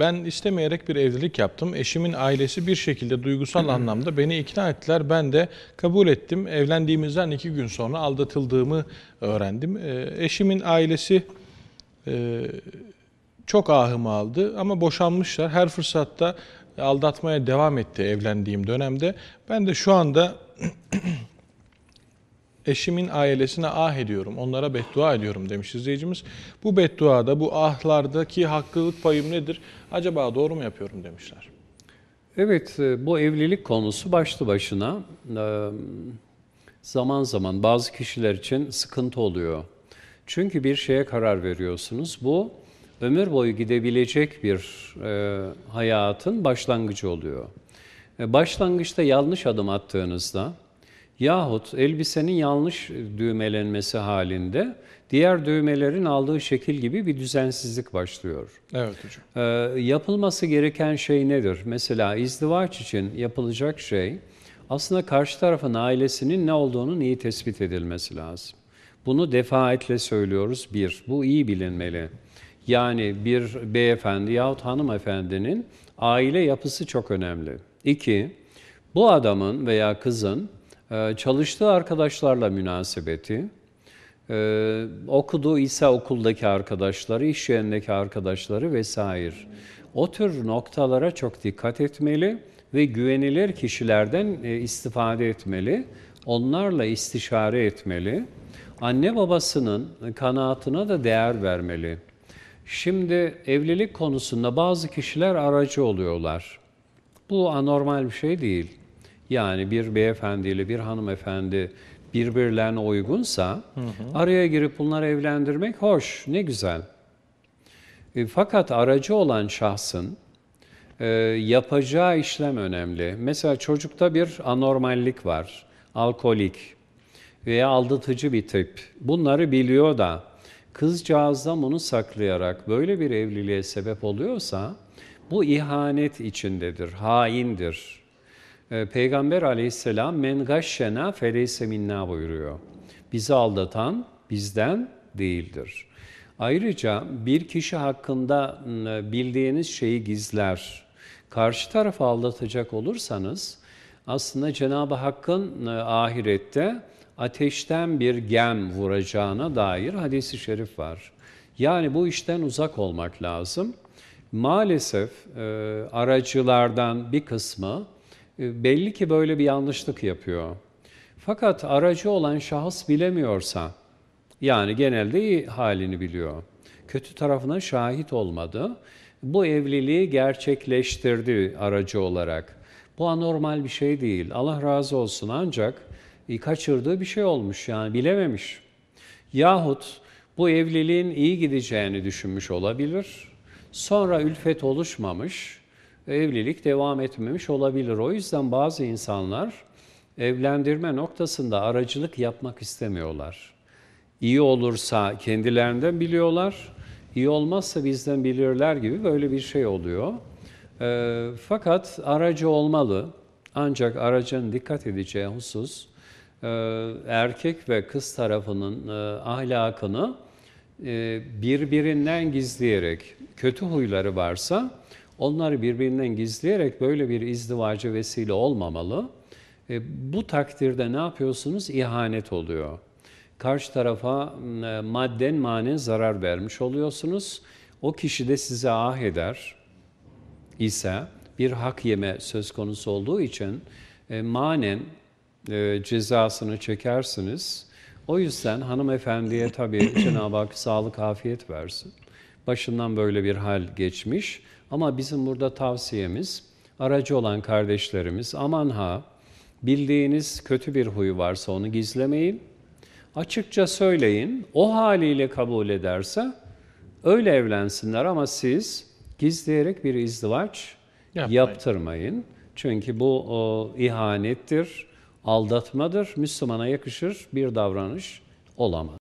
Ben istemeyerek bir evlilik yaptım. Eşimin ailesi bir şekilde duygusal anlamda beni ikna ettiler. Ben de kabul ettim. Evlendiğimizden iki gün sonra aldatıldığımı öğrendim. Ee, eşimin ailesi e, çok ahımı aldı ama boşanmışlar. Her fırsatta aldatmaya devam etti evlendiğim dönemde. Ben de şu anda eşimin ailesine ah ediyorum, onlara beddua ediyorum demiş izleyicimiz. Bu bedduada, bu ahlardaki haklılık payım nedir? Acaba doğru mu yapıyorum demişler. Evet, e, bu evlilik konusu başlı başına e, zaman zaman bazı kişiler için sıkıntı oluyor. Çünkü bir şeye karar veriyorsunuz. Bu ömür boyu gidebilecek bir e, hayatın başlangıcı oluyor. Başlangıçta yanlış adım attığınızda yahut elbisenin yanlış düğmelenmesi halinde diğer düğmelerin aldığı şekil gibi bir düzensizlik başlıyor. Evet hocam. Ee, yapılması gereken şey nedir? Mesela izdivaç için yapılacak şey aslında karşı tarafın ailesinin ne olduğunu iyi tespit edilmesi lazım. Bunu defaatle söylüyoruz. Bir, bu iyi bilinmeli. Yani bir beyefendi yahut hanımefendinin aile yapısı çok önemli. İki, bu adamın veya kızın çalıştığı arkadaşlarla münasebeti, e, okuduğu ise okuldaki arkadaşları, iş yerindeki arkadaşları vesaire. O tür noktalara çok dikkat etmeli ve güvenilir kişilerden e, istifade etmeli, onlarla istişare etmeli. Anne babasının kanaatına da değer vermeli. Şimdi evlilik konusunda bazı kişiler aracı oluyorlar. Bu anormal bir şey değil. Yani bir beyefendiyle bir hanımefendi birbirlerine uygunsa hı hı. araya girip bunları evlendirmek hoş, ne güzel. E, fakat aracı olan şahsın e, yapacağı işlem önemli. Mesela çocukta bir anormallik var, alkolik veya aldatıcı bir tip. Bunları biliyor da kızcağızdan bunu saklayarak böyle bir evliliğe sebep oluyorsa bu ihanet içindedir, haindir. Ee, Peygamber aleyhisselam men gashşena feleyse minna buyuruyor. Bizi aldatan bizden değildir. Ayrıca bir kişi hakkında ıı, bildiğiniz şeyi gizler, karşı tarafı aldatacak olursanız aslında Cenab-ı Hakk'ın ıı, ahirette ateşten bir gem vuracağına dair hadisi şerif var. Yani bu işten uzak olmak lazım. Maalesef e, aracılardan bir kısmı belli ki böyle bir yanlışlık yapıyor. Fakat aracı olan şahıs bilemiyorsa, yani genelde iyi halini biliyor, kötü tarafına şahit olmadı, bu evliliği gerçekleştirdi aracı olarak. Bu anormal bir şey değil. Allah razı olsun ancak e, kaçırdığı bir şey olmuş yani bilememiş. Yahut bu evliliğin iyi gideceğini düşünmüş olabilir. Sonra ülfet oluşmamış, evlilik devam etmemiş olabilir. O yüzden bazı insanlar evlendirme noktasında aracılık yapmak istemiyorlar. İyi olursa kendilerinden biliyorlar, iyi olmazsa bizden bilirler gibi böyle bir şey oluyor. E, fakat aracı olmalı. Ancak aracın dikkat edeceği husus e, erkek ve kız tarafının e, ahlakını e, birbirinden gizleyerek, kötü huyları varsa onları birbirinden gizleyerek böyle bir izdivaca vesile olmamalı. E, bu takdirde ne yapıyorsunuz? İhanet oluyor. Karşı tarafa e, madden manen zarar vermiş oluyorsunuz. O kişi de size ah eder ise bir hak yeme söz konusu olduğu için e, manen e, cezasını çekersiniz. O yüzden hanımefendiye tabii Cenab-ı Hak sağlık, afiyet versin. Başından böyle bir hal geçmiş. Ama bizim burada tavsiyemiz, aracı olan kardeşlerimiz aman ha, bildiğiniz kötü bir huyu varsa onu gizlemeyin. Açıkça söyleyin, o haliyle kabul ederse öyle evlensinler ama siz gizleyerek bir izdivaç Yapmayın. yaptırmayın. Çünkü bu o, ihanettir, aldatmadır, Müslümana yakışır bir davranış olamaz.